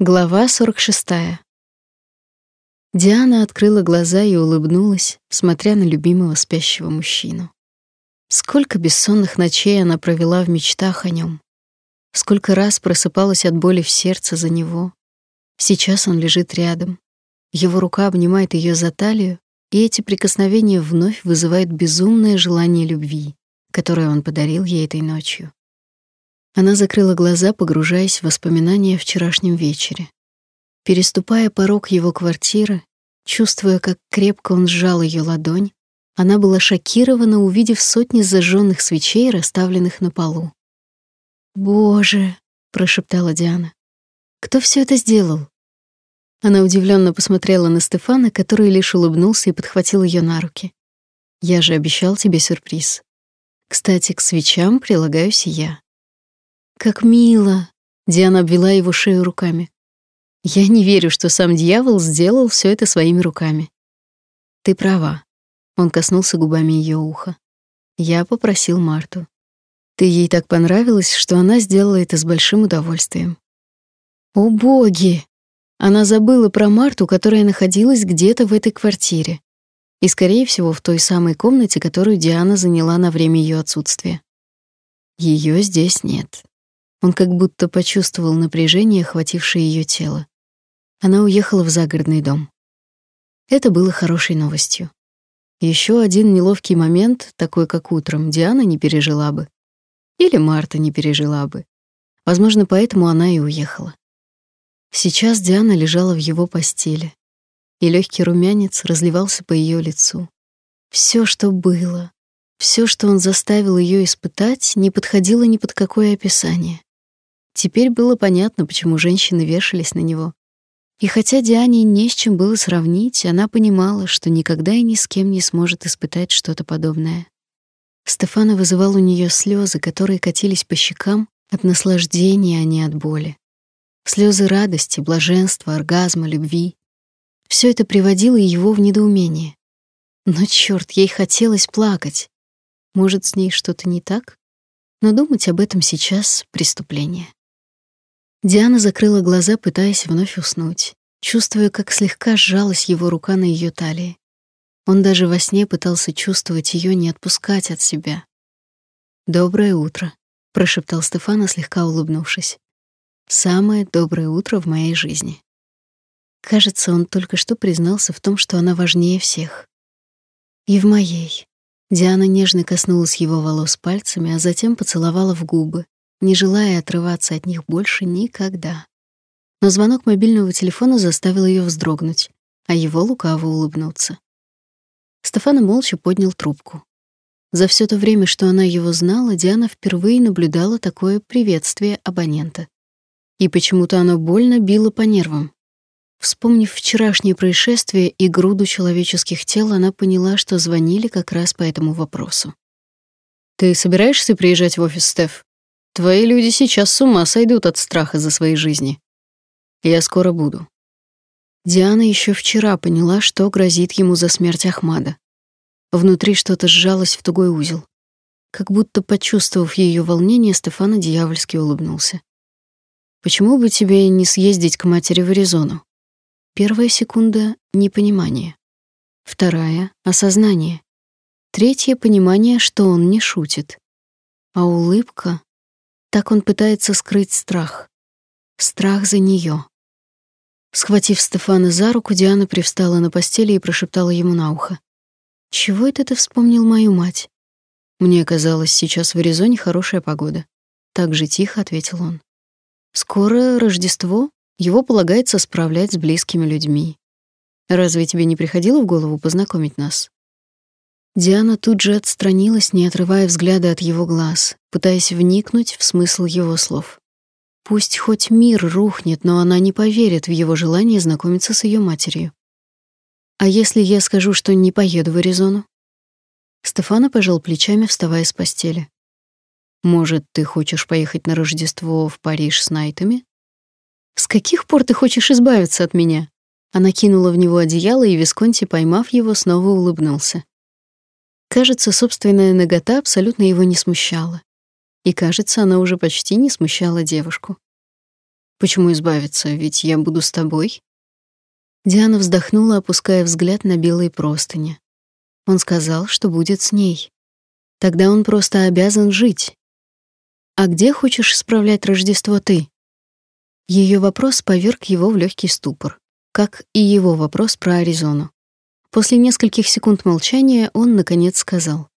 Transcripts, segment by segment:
Глава 46. Диана открыла глаза и улыбнулась, смотря на любимого спящего мужчину. Сколько бессонных ночей она провела в мечтах о нем. Сколько раз просыпалась от боли в сердце за него. Сейчас он лежит рядом. Его рука обнимает ее за талию, и эти прикосновения вновь вызывают безумное желание любви, которое он подарил ей этой ночью. Она закрыла глаза, погружаясь в воспоминания о вчерашнем вечере. Переступая порог его квартиры, чувствуя, как крепко он сжал ее ладонь, она была шокирована, увидев сотни зажженных свечей, расставленных на полу. «Боже!» — прошептала Диана. «Кто все это сделал?» Она удивленно посмотрела на Стефана, который лишь улыбнулся и подхватил ее на руки. «Я же обещал тебе сюрприз. Кстати, к свечам прилагаюсь я. Как мило. Диана обвела его шею руками. Я не верю, что сам дьявол сделал все это своими руками. Ты права. Он коснулся губами ее уха. Я попросил Марту. Ты ей так понравилась, что она сделала это с большим удовольствием. О боги! Она забыла про Марту, которая находилась где-то в этой квартире. И, скорее всего, в той самой комнате, которую Диана заняла на время ее отсутствия. Ее здесь нет. Он как будто почувствовал напряжение, охватившее ее тело. Она уехала в загородный дом. Это было хорошей новостью. Еще один неловкий момент, такой как утром, Диана не пережила бы. Или Марта не пережила бы. Возможно, поэтому она и уехала. Сейчас Диана лежала в его постели, и легкий румянец разливался по ее лицу. Все, что было, все, что он заставил ее испытать, не подходило ни под какое описание. Теперь было понятно, почему женщины вешались на него. И хотя Диане не с чем было сравнить, она понимала, что никогда и ни с кем не сможет испытать что-то подобное. Стефана вызывал у нее слезы, которые катились по щекам от наслаждения, а не от боли. Слезы радости, блаженства, оргазма, любви. Все это приводило его в недоумение. Но черт, ей хотелось плакать. Может, с ней что-то не так? Но думать об этом сейчас — преступление. Диана закрыла глаза, пытаясь вновь уснуть, чувствуя, как слегка сжалась его рука на ее талии. Он даже во сне пытался чувствовать ее, не отпускать от себя. «Доброе утро», — прошептал Стефана, слегка улыбнувшись. «Самое доброе утро в моей жизни». Кажется, он только что признался в том, что она важнее всех. И в моей. Диана нежно коснулась его волос пальцами, а затем поцеловала в губы, не желая отрываться от них больше никогда. Но звонок мобильного телефона заставил ее вздрогнуть, а его лукаво улыбнуться. Стефана молча поднял трубку. За все то время, что она его знала, Диана впервые наблюдала такое приветствие абонента. И почему-то оно больно било по нервам. Вспомнив вчерашнее происшествие и груду человеческих тел, она поняла, что звонили как раз по этому вопросу. «Ты собираешься приезжать в офис, Стеф?» Твои люди сейчас с ума сойдут от страха за свои жизни. Я скоро буду. Диана еще вчера поняла, что грозит ему за смерть Ахмада. Внутри что-то сжалось в тугой узел. Как будто почувствовав ее волнение, Стефана дьявольски улыбнулся. Почему бы тебе не съездить к матери в Аризону? Первая секунда непонимание. Вторая осознание. Третье понимание, что он не шутит. А улыбка так он пытается скрыть страх. Страх за нее. Схватив Стефана за руку, Диана привстала на постели и прошептала ему на ухо. «Чего это ты вспомнил мою мать?» «Мне казалось, сейчас в Аризоне хорошая погода». Так же тихо ответил он. «Скоро Рождество, его полагается справлять с близкими людьми. Разве тебе не приходило в голову познакомить нас?» Диана тут же отстранилась, не отрывая взгляда от его глаз, пытаясь вникнуть в смысл его слов. Пусть хоть мир рухнет, но она не поверит в его желание знакомиться с ее матерью. А если я скажу, что не поеду в Аризону? Стефана пожал плечами, вставая с постели. Может, ты хочешь поехать на Рождество в Париж с Найтами? С каких пор ты хочешь избавиться от меня? Она кинула в него одеяло, и Висконти, поймав его, снова улыбнулся. Кажется, собственная нагота абсолютно его не смущала. И, кажется, она уже почти не смущала девушку. Почему избавиться? Ведь я буду с тобой. Диана вздохнула, опуская взгляд на белые простыни. Он сказал, что будет с ней. Тогда он просто обязан жить. А где хочешь справлять Рождество ты? Ее вопрос поверг его в легкий ступор, как и его вопрос про Аризону. После нескольких секунд молчания он наконец сказал: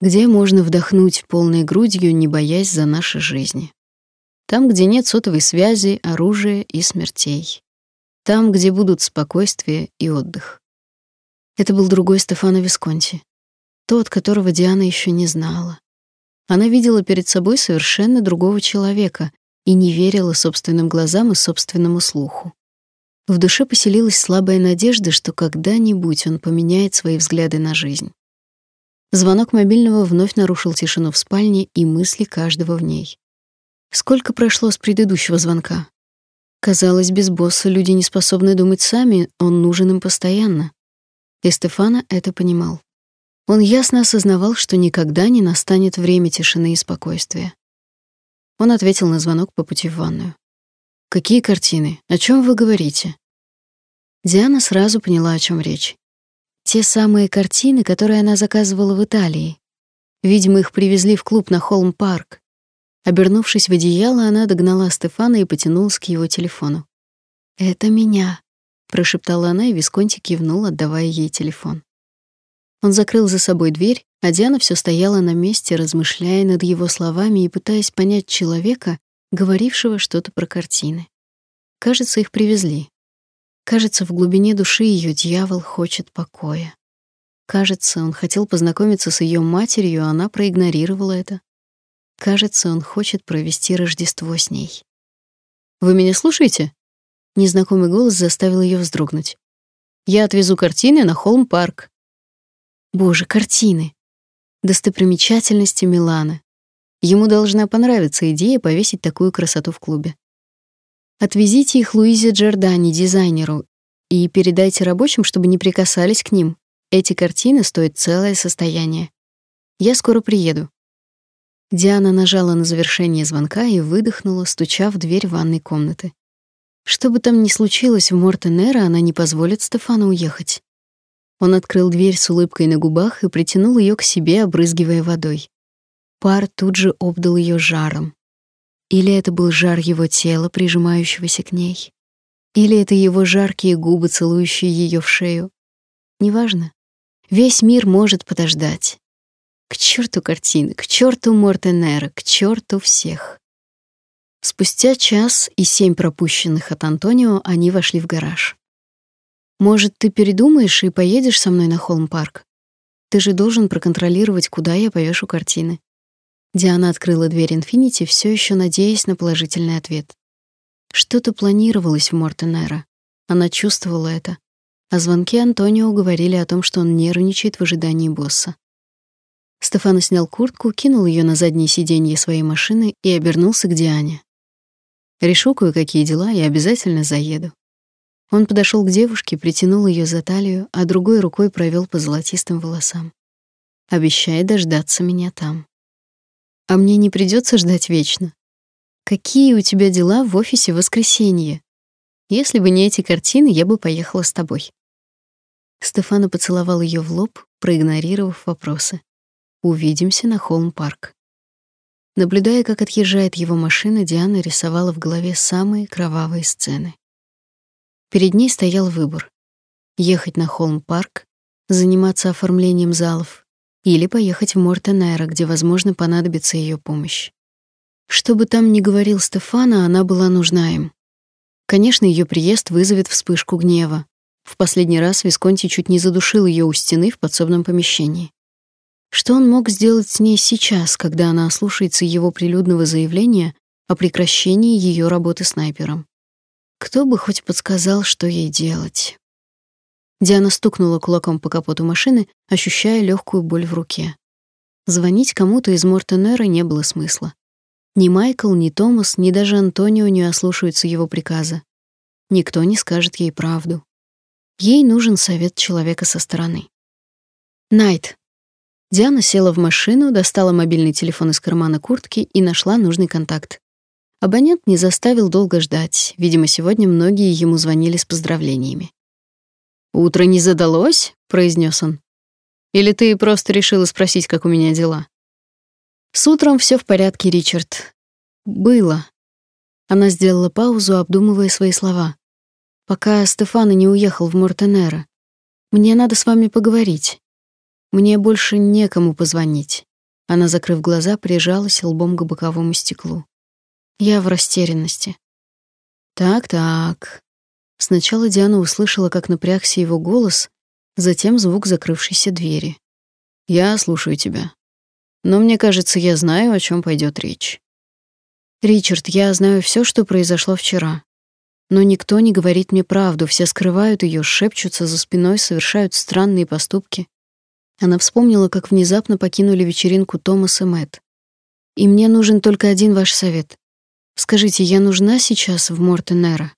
"Где можно вдохнуть полной грудью, не боясь за наши жизни? Там, где нет сотовой связи, оружия и смертей. Там, где будут спокойствие и отдых". Это был другой Стефано Висконти, тот, которого Диана еще не знала. Она видела перед собой совершенно другого человека и не верила собственным глазам и собственному слуху. В душе поселилась слабая надежда, что когда-нибудь он поменяет свои взгляды на жизнь. Звонок мобильного вновь нарушил тишину в спальне и мысли каждого в ней. Сколько прошло с предыдущего звонка? Казалось, без босса люди не способны думать сами, он нужен им постоянно. И Стефана это понимал. Он ясно осознавал, что никогда не настанет время тишины и спокойствия. Он ответил на звонок по пути в ванную. «Какие картины? О чем вы говорите?» Диана сразу поняла, о чем речь. Те самые картины, которые она заказывала в Италии. Видимо, их привезли в клуб на Холм-парк. Обернувшись в одеяло, она догнала Стефана и потянулась к его телефону. «Это меня», — прошептала она, и Висконти кивнул, отдавая ей телефон. Он закрыл за собой дверь, а Диана все стояла на месте, размышляя над его словами и пытаясь понять человека, говорившего что-то про картины. Кажется, их привезли. Кажется, в глубине души ее дьявол хочет покоя. Кажется, он хотел познакомиться с ее матерью, а она проигнорировала это. Кажется, он хочет провести Рождество с ней. Вы меня слушаете? Незнакомый голос заставил ее вздрогнуть. Я отвезу картины на Холм-парк. Боже, картины. Достопримечательности Милана. Ему должна понравиться идея повесить такую красоту в клубе. Отвезите их Луизе Джордани, дизайнеру, и передайте рабочим, чтобы не прикасались к ним. Эти картины стоят целое состояние. Я скоро приеду. Диана нажала на завершение звонка и выдохнула, стуча в дверь ванной комнаты. Что бы там ни случилось в Мортенера, она не позволит Стефану уехать. Он открыл дверь с улыбкой на губах и притянул ее к себе, обрызгивая водой. Пар тут же обдал ее жаром. Или это был жар его тела, прижимающегося к ней, или это его жаркие губы, целующие ее в шею. Неважно. Весь мир может подождать. К черту картины, к черту Мортенера, к черту всех. Спустя час и семь пропущенных от Антонио они вошли в гараж. Может, ты передумаешь и поедешь со мной на Холм-парк? Ты же должен проконтролировать, куда я повешу картины. Диана открыла дверь Инфинити, все еще надеясь на положительный ответ. Что-то планировалось в Мортенера. Она чувствовала это. А звонки Антонио говорили о том, что он нервничает в ожидании босса. Стефано снял куртку, кинул ее на заднее сиденье своей машины и обернулся к Диане. «Решу кое-какие дела и обязательно заеду». Он подошел к девушке, притянул ее за талию, а другой рукой провел по золотистым волосам. Обещай дождаться меня там. А мне не придется ждать вечно. Какие у тебя дела в офисе в воскресенье? Если бы не эти картины, я бы поехала с тобой. Стефана поцеловал ее в лоб, проигнорировав вопросы. Увидимся на Холм-парк. Наблюдая, как отъезжает его машина, Диана рисовала в голове самые кровавые сцены. Перед ней стоял выбор: ехать на Холм-парк, заниматься оформлением залов или поехать в Мортенеро, где, возможно, понадобится ее помощь. Что бы там ни говорил Стефана, она была нужна им. Конечно, ее приезд вызовет вспышку гнева. В последний раз Висконти чуть не задушил ее у стены в подсобном помещении. Что он мог сделать с ней сейчас, когда она ослушается его прилюдного заявления о прекращении ее работы снайпером? Кто бы хоть подсказал, что ей делать. Диана стукнула кулаком по капоту машины, ощущая легкую боль в руке. Звонить кому-то из Мортенера не было смысла. Ни Майкл, ни Томас, ни даже Антонио не ослушаются его приказа. Никто не скажет ей правду. Ей нужен совет человека со стороны. Найт. Диана села в машину, достала мобильный телефон из кармана куртки и нашла нужный контакт. Абонент не заставил долго ждать. Видимо, сегодня многие ему звонили с поздравлениями. «Утро не задалось?» — произнес он. «Или ты просто решила спросить, как у меня дела?» «С утром все в порядке, Ричард. Было». Она сделала паузу, обдумывая свои слова. «Пока Стефана не уехал в Мортенеро. Мне надо с вами поговорить. Мне больше некому позвонить». Она, закрыв глаза, прижалась лбом к боковому стеклу. Я в растерянности. Так-так. Сначала Диана услышала, как напрягся его голос, затем звук закрывшейся двери. Я слушаю тебя. Но мне кажется, я знаю, о чем пойдет речь. Ричард, я знаю все, что произошло вчера. Но никто не говорит мне правду, все скрывают ее, шепчутся за спиной, совершают странные поступки. Она вспомнила, как внезапно покинули вечеринку Томас и Мэтт. И мне нужен только один ваш совет. Скажите, я нужна сейчас в Мортенера?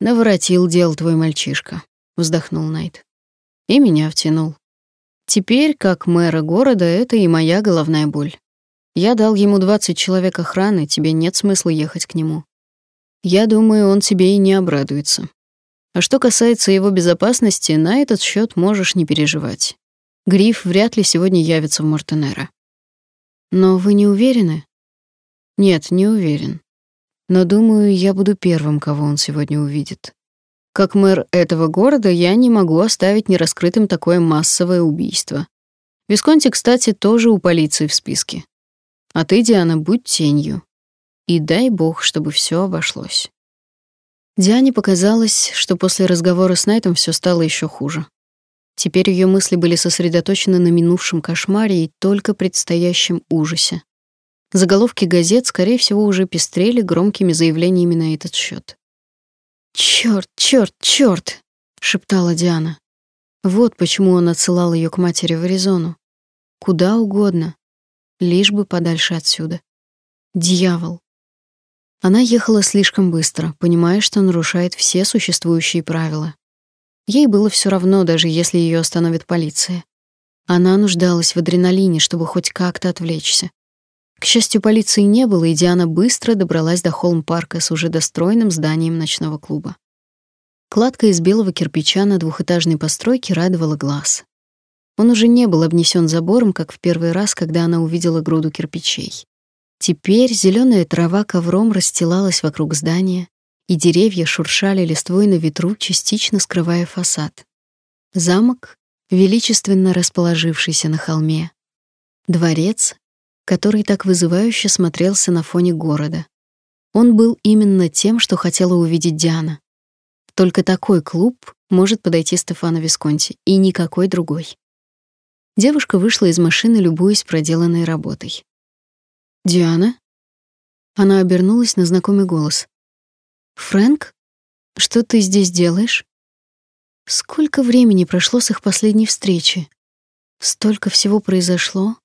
Наворотил дел твой мальчишка, вздохнул Найт. И меня втянул. Теперь, как мэра города, это и моя головная боль. Я дал ему 20 человек охраны, тебе нет смысла ехать к нему. Я думаю, он тебе и не обрадуется. А что касается его безопасности, на этот счет можешь не переживать. Гриф вряд ли сегодня явится в Мортенера. Но вы не уверены? Нет, не уверен но думаю, я буду первым, кого он сегодня увидит. Как мэр этого города я не могу оставить нераскрытым такое массовое убийство. Висконти, кстати, тоже у полиции в списке. А ты, Диана, будь тенью. И дай бог, чтобы все обошлось. Диане показалось, что после разговора с Найтом все стало еще хуже. Теперь ее мысли были сосредоточены на минувшем кошмаре и только предстоящем ужасе. Заголовки газет, скорее всего, уже пестрели громкими заявлениями на этот счет. «Чёрт, чёрт, чёрт!» — шептала Диана. Вот почему он отсылал ее к матери в Аризону. Куда угодно, лишь бы подальше отсюда. Дьявол. Она ехала слишком быстро, понимая, что нарушает все существующие правила. Ей было все равно, даже если ее остановит полиция. Она нуждалась в адреналине, чтобы хоть как-то отвлечься. К счастью, полиции не было, и Диана быстро добралась до холм-парка с уже достроенным зданием ночного клуба. Кладка из белого кирпича на двухэтажной постройке радовала глаз. Он уже не был обнесен забором, как в первый раз, когда она увидела груду кирпичей. Теперь зеленая трава ковром расстилалась вокруг здания, и деревья шуршали листвой на ветру, частично скрывая фасад. Замок, величественно расположившийся на холме. Дворец, который так вызывающе смотрелся на фоне города. Он был именно тем, что хотела увидеть Диана. Только такой клуб может подойти Стефано Висконти, и никакой другой. Девушка вышла из машины, любуясь проделанной работой. «Диана?» Она обернулась на знакомый голос. «Фрэнк? Что ты здесь делаешь?» Сколько времени прошло с их последней встречи? Столько всего произошло,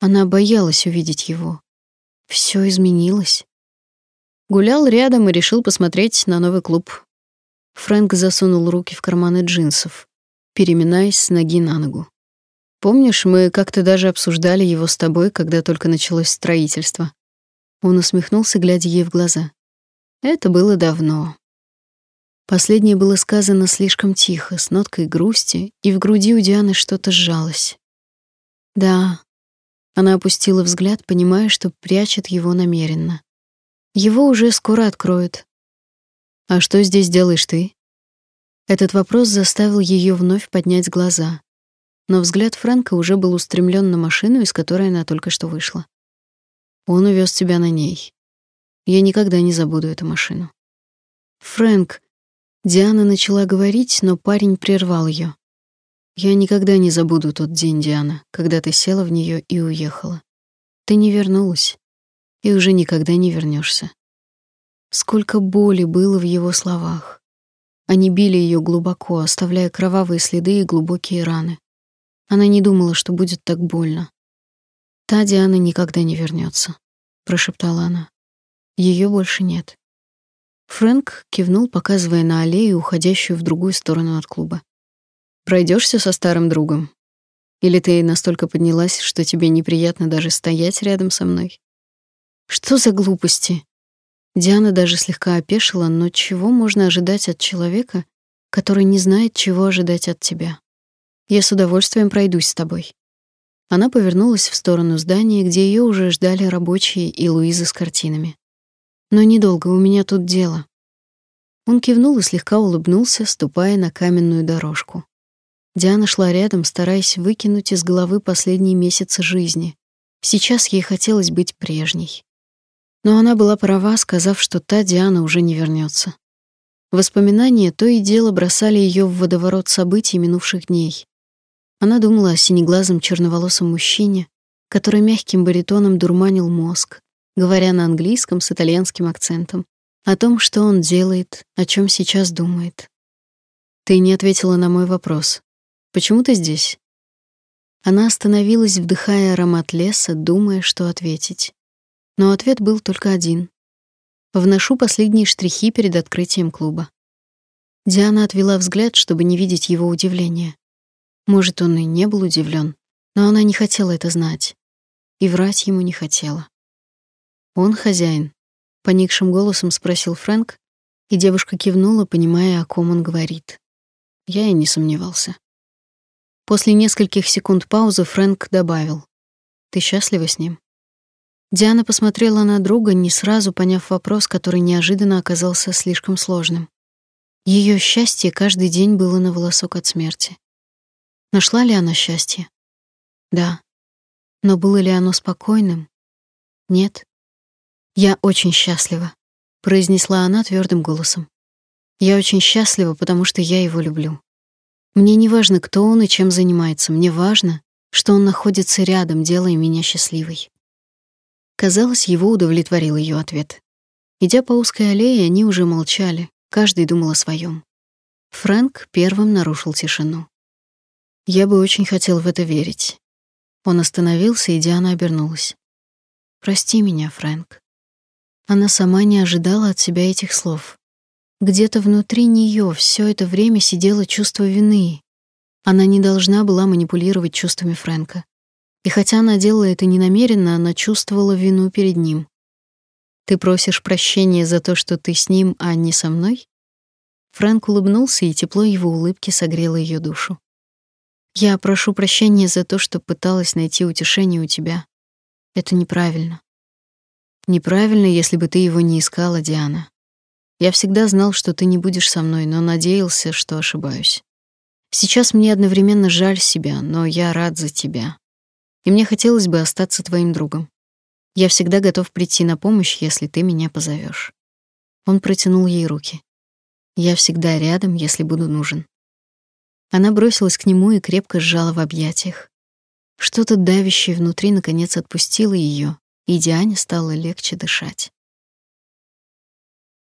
она боялась увидеть его. Все изменилось. Гулял рядом и решил посмотреть на новый клуб. Фрэнк засунул руки в карманы джинсов, переминаясь с ноги на ногу. Помнишь, мы как-то даже обсуждали его с тобой, когда только началось строительство. Он усмехнулся, глядя ей в глаза. Это было давно. Последнее было сказано слишком тихо, с ноткой грусти, и в груди у Дианы что-то сжалось. Да, она опустила взгляд, понимая, что прячет его намеренно. Его уже скоро откроют. А что здесь делаешь ты? Этот вопрос заставил ее вновь поднять глаза. Но взгляд Фрэнка уже был устремлен на машину, из которой она только что вышла. Он увез тебя на ней. Я никогда не забуду эту машину. Фрэнк, Диана начала говорить, но парень прервал ее. Я никогда не забуду тот день, Диана, когда ты села в нее и уехала. Ты не вернулась и уже никогда не вернешься. Сколько боли было в его словах. Они били ее глубоко, оставляя кровавые следы и глубокие раны. Она не думала, что будет так больно. Та Диана никогда не вернется, прошептала она. Ее больше нет. Фрэнк кивнул, показывая на аллею, уходящую в другую сторону от клуба. Пройдешься со старым другом? Или ты настолько поднялась, что тебе неприятно даже стоять рядом со мной? Что за глупости? Диана даже слегка опешила, но чего можно ожидать от человека, который не знает, чего ожидать от тебя? Я с удовольствием пройдусь с тобой. Она повернулась в сторону здания, где ее уже ждали рабочие и Луиза с картинами. Но недолго у меня тут дело. Он кивнул и слегка улыбнулся, ступая на каменную дорожку. Диана шла рядом, стараясь выкинуть из головы последние месяцы жизни. Сейчас ей хотелось быть прежней. Но она была права, сказав, что та Диана уже не вернется. Воспоминания то и дело бросали ее в водоворот событий минувших дней. Она думала о синеглазом черноволосом мужчине, который мягким баритоном дурманил мозг, говоря на английском с итальянским акцентом, о том, что он делает, о чем сейчас думает. Ты не ответила на мой вопрос. Почему ты здесь? Она остановилась, вдыхая аромат леса, думая, что ответить. Но ответ был только один. Вношу последние штрихи перед открытием клуба. Диана отвела взгляд, чтобы не видеть его удивления. Может, он и не был удивлен, но она не хотела это знать. И врать ему не хотела. «Он хозяин?» — поникшим голосом спросил Фрэнк, и девушка кивнула, понимая, о ком он говорит. Я и не сомневался. После нескольких секунд паузы Фрэнк добавил: "Ты счастлива с ним?" Диана посмотрела на друга, не сразу поняв вопрос, который неожиданно оказался слишком сложным. Ее счастье каждый день было на волосок от смерти. Нашла ли она счастье? Да. Но было ли оно спокойным? Нет. Я очень счастлива, произнесла она твердым голосом. Я очень счастлива, потому что я его люблю. Мне не важно, кто он и чем занимается, мне важно, что он находится рядом, делая меня счастливой. Казалось, его удовлетворил ее ответ. Идя по узкой аллее, они уже молчали, каждый думал о своем. Фрэнк первым нарушил тишину. Я бы очень хотел в это верить. Он остановился, и Диана обернулась. Прости меня, Фрэнк. Она сама не ожидала от себя этих слов. Где-то внутри нее все это время сидело чувство вины. Она не должна была манипулировать чувствами Фрэнка. И хотя она делала это ненамеренно, она чувствовала вину перед ним. Ты просишь прощения за то, что ты с ним, а не со мной? Фрэнк улыбнулся, и тепло его улыбки согрело ее душу. Я прошу прощения за то, что пыталась найти утешение у тебя. Это неправильно. Неправильно, если бы ты его не искала, Диана. Я всегда знал, что ты не будешь со мной, но надеялся, что ошибаюсь. Сейчас мне одновременно жаль себя, но я рад за тебя. И мне хотелось бы остаться твоим другом. Я всегда готов прийти на помощь, если ты меня позовешь. Он протянул ей руки. Я всегда рядом, если буду нужен. Она бросилась к нему и крепко сжала в объятиях. Что-то давящее внутри наконец отпустило ее, и Диане стало легче дышать.